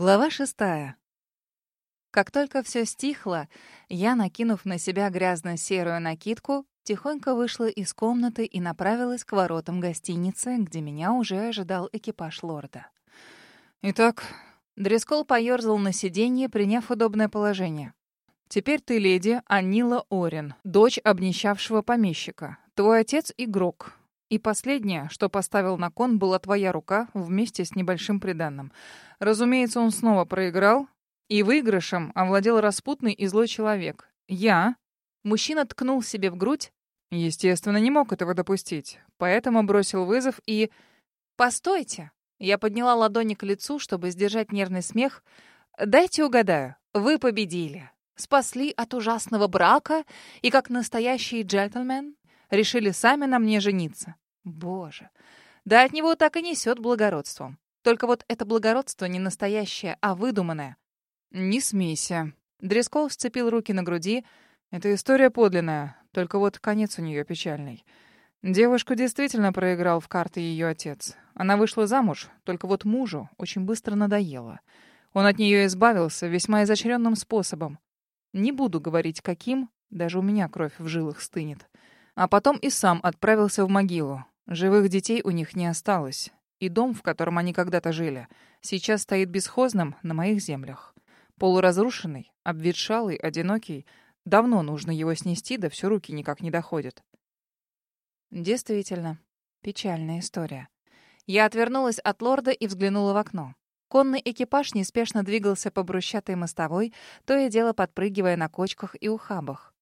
Глава шестая. Как только все стихло, я, накинув на себя грязно-серую накидку, тихонько вышла из комнаты и направилась к воротам гостиницы, где меня уже ожидал экипаж лорда. Итак, Дрескол поёрзал на сиденье, приняв удобное положение. «Теперь ты леди Анила Орин, дочь обнищавшего помещика. Твой отец — игрок. И последнее, что поставил на кон, была твоя рука вместе с небольшим приданным. Разумеется, он снова проиграл, и выигрышем овладел распутный и злой человек. Я. Мужчина ткнул себе в грудь. Естественно, не мог этого допустить, поэтому бросил вызов и... «Постойте!» Я подняла ладони к лицу, чтобы сдержать нервный смех. «Дайте угадаю. Вы победили. Спасли от ужасного брака и, как настоящий джентльмен, решили сами на мне жениться. Боже, да от него так и несет благородством. Только вот это благородство не настоящее, а выдуманное. Не смейся. Дрескол сцепил руки на груди. Это история подлинная, только вот конец у нее печальный. Девушку действительно проиграл в карты ее отец. Она вышла замуж, только вот мужу очень быстро надоело. Он от нее избавился весьма изощренным способом. Не буду говорить, каким, даже у меня кровь в жилах стынет. А потом и сам отправился в могилу. Живых детей у них не осталось. И дом, в котором они когда-то жили, сейчас стоит бесхозным на моих землях. Полуразрушенный, обветшалый, одинокий. Давно нужно его снести, да все руки никак не доходят. Действительно, печальная история. Я отвернулась от лорда и взглянула в окно. Конный экипаж неспешно двигался по брусчатой мостовой, то и дело подпрыгивая на кочках и ухабах.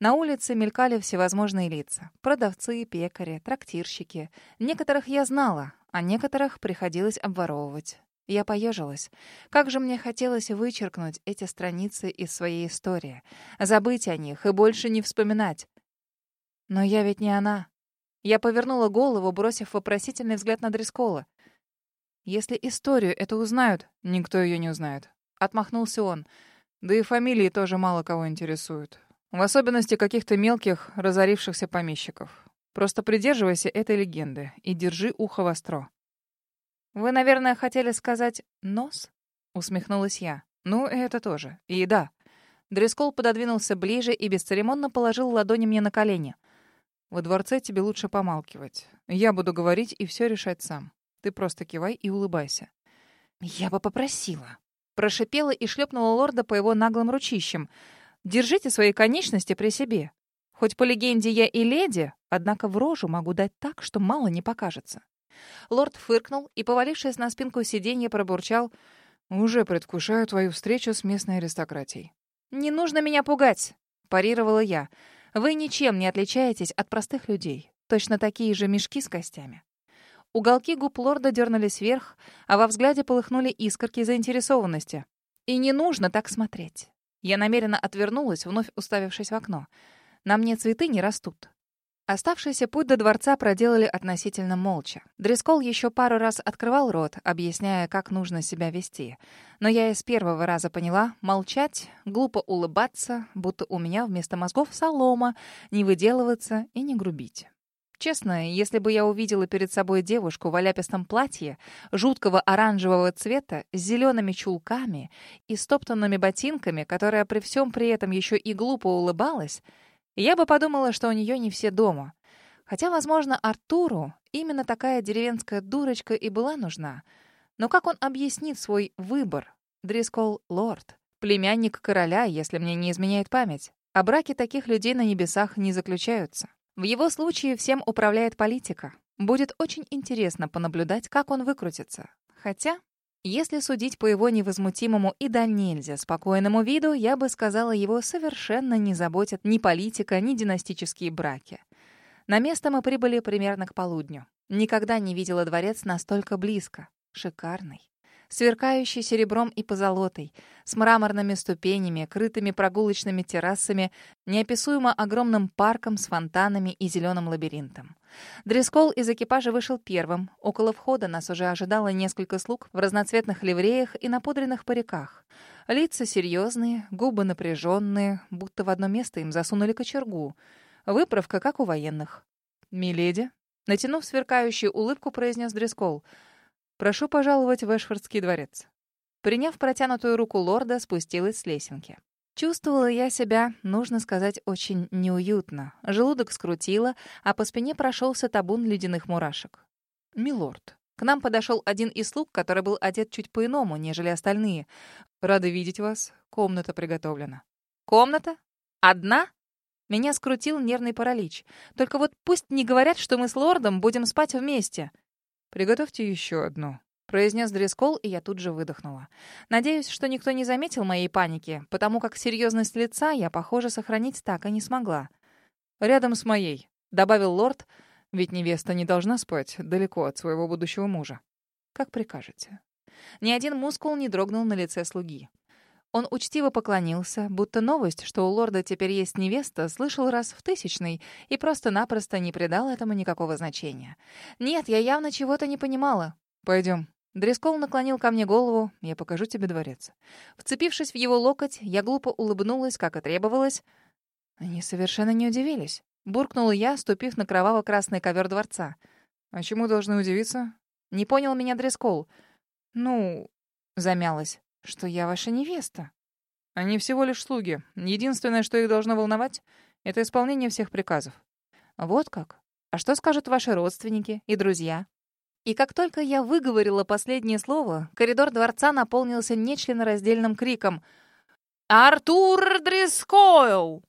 На улице мелькали всевозможные лица. Продавцы, пекари, трактирщики. Некоторых я знала, а некоторых приходилось обворовывать. Я поежилась. Как же мне хотелось вычеркнуть эти страницы из своей истории, забыть о них и больше не вспоминать. Но я ведь не она. Я повернула голову, бросив вопросительный взгляд на Дрескола. Если историю это узнают, никто ее не узнает. Отмахнулся он. Да и фамилии тоже мало кого интересуют. В особенности каких-то мелких, разорившихся помещиков. Просто придерживайся этой легенды и держи ухо востро. «Вы, наверное, хотели сказать «нос»?» — усмехнулась я. «Ну, это тоже. И да». Дрескол пододвинулся ближе и бесцеремонно положил ладони мне на колени. «Во дворце тебе лучше помалкивать. Я буду говорить и все решать сам. Ты просто кивай и улыбайся». «Я бы попросила». Прошипела и шлепнула лорда по его наглым ручищам — Держите свои конечности при себе. Хоть по легенде я и леди, однако в рожу могу дать так, что мало не покажется. Лорд фыркнул и, повалившись на спинку сиденья, пробурчал «Уже предвкушаю твою встречу с местной аристократией». «Не нужно меня пугать», — парировала я. «Вы ничем не отличаетесь от простых людей. Точно такие же мешки с костями». Уголки губ лорда дернулись вверх, а во взгляде полыхнули искорки заинтересованности. «И не нужно так смотреть. Я намеренно отвернулась, вновь уставившись в окно. На мне цветы не растут. Оставшийся путь до дворца проделали относительно молча. Дрескол еще пару раз открывал рот, объясняя, как нужно себя вести. Но я из первого раза поняла — молчать, глупо улыбаться, будто у меня вместо мозгов солома, не выделываться и не грубить. Честно, если бы я увидела перед собой девушку в оляпистом платье, жуткого оранжевого цвета, с зелеными чулками и стоптанными ботинками, которая при всем при этом еще и глупо улыбалась, я бы подумала, что у нее не все дома. Хотя, возможно, Артуру именно такая деревенская дурочка и была нужна. Но как он объяснит свой выбор? Дрискол — лорд, племянник короля, если мне не изменяет память. А браки таких людей на небесах не заключаются. В его случае всем управляет политика. Будет очень интересно понаблюдать, как он выкрутится. Хотя, если судить по его невозмутимому и да нельзя спокойному виду, я бы сказала, его совершенно не заботят ни политика, ни династические браки. На место мы прибыли примерно к полудню. Никогда не видела дворец настолько близко. Шикарный сверкающий серебром и позолотой, с мраморными ступенями, крытыми прогулочными террасами, неописуемо огромным парком с фонтанами и зеленым лабиринтом. Дрескол из экипажа вышел первым. Около входа нас уже ожидало несколько слуг в разноцветных ливреях и напудренных париках. Лица серьезные, губы напряженные, будто в одно место им засунули кочергу. Выправка, как у военных. «Миледи», натянув сверкающую улыбку, произнес Дрескол — Прошу пожаловать в Эшфордский дворец». Приняв протянутую руку лорда, спустилась с лесенки. Чувствовала я себя, нужно сказать, очень неуютно. Желудок скрутило, а по спине прошелся табун ледяных мурашек. «Милорд». К нам подошел один из слуг, который был одет чуть по-иному, нежели остальные. «Рады видеть вас. Комната приготовлена». «Комната? Одна?» Меня скрутил нервный паралич. Только вот пусть не говорят, что мы с лордом будем спать вместе. «Приготовьте еще одну», произнес Дрескол, и я тут же выдохнула. Надеюсь, что никто не заметил моей паники, потому как серьезность лица я, похоже, сохранить так и не смогла. «Рядом с моей», — добавил лорд, «ведь невеста не должна спать далеко от своего будущего мужа». «Как прикажете». Ни один мускул не дрогнул на лице слуги. Он учтиво поклонился, будто новость, что у лорда теперь есть невеста, слышал раз в тысячный и просто-напросто не придал этому никакого значения. Нет, я явно чего-то не понимала. «Пойдем», Дрескол наклонил ко мне голову. «Я покажу тебе дворец». Вцепившись в его локоть, я глупо улыбнулась, как и требовалось. Они совершенно не удивились. Буркнула я, ступив на кроваво-красный ковер дворца. «А чему должны удивиться?» Не понял меня Дрескол. «Ну...» — замялась. «Что я ваша невеста?» «Они всего лишь слуги. Единственное, что их должно волновать, — это исполнение всех приказов». «Вот как? А что скажут ваши родственники и друзья?» И как только я выговорила последнее слово, коридор дворца наполнился нечленораздельным криком «Артур Дрискойл!».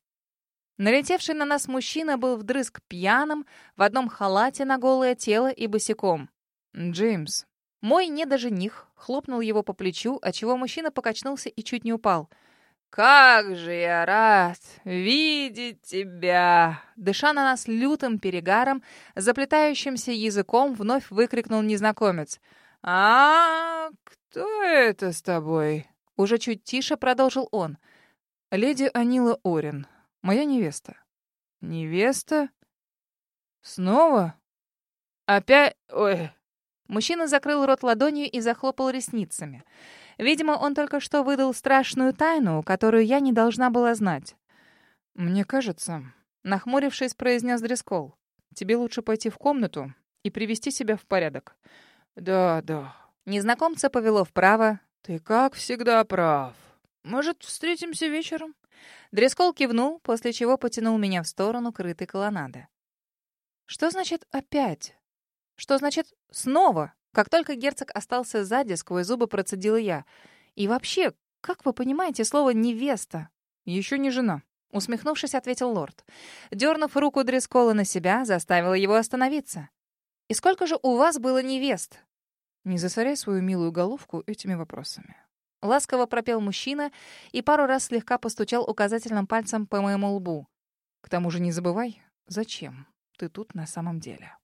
Налетевший на нас мужчина был вдрызг пьяным, в одном халате на голое тело и босиком. «Джеймс». Мой недожених хлопнул его по плечу, отчего мужчина покачнулся и чуть не упал — «Как же я рад видеть тебя!» Дыша на нас лютым перегаром, заплетающимся языком, вновь выкрикнул незнакомец. «А кто это с тобой?» Уже чуть тише продолжил он. «Леди Анила Орин, моя невеста». «Невеста? Снова? Опять? Ой!» Мужчина закрыл рот ладонью и захлопал ресницами. Видимо, он только что выдал страшную тайну, которую я не должна была знать. «Мне кажется», — нахмурившись, произнес Дрескол, «тебе лучше пойти в комнату и привести себя в порядок». «Да, да». Незнакомца повело вправо. «Ты, как всегда, прав. Может, встретимся вечером?» Дрескол кивнул, после чего потянул меня в сторону крытой колоннады. «Что значит «опять»? Что значит «снова»?» Как только герцог остался сзади, сквозь зубы процедила я. «И вообще, как вы понимаете слово «невеста»?» «Еще не жена», — усмехнувшись, ответил лорд. Дернув руку Дрескола на себя, заставила его остановиться. «И сколько же у вас было невест?» «Не засоряй свою милую головку этими вопросами». Ласково пропел мужчина и пару раз слегка постучал указательным пальцем по моему лбу. «К тому же не забывай, зачем ты тут на самом деле?»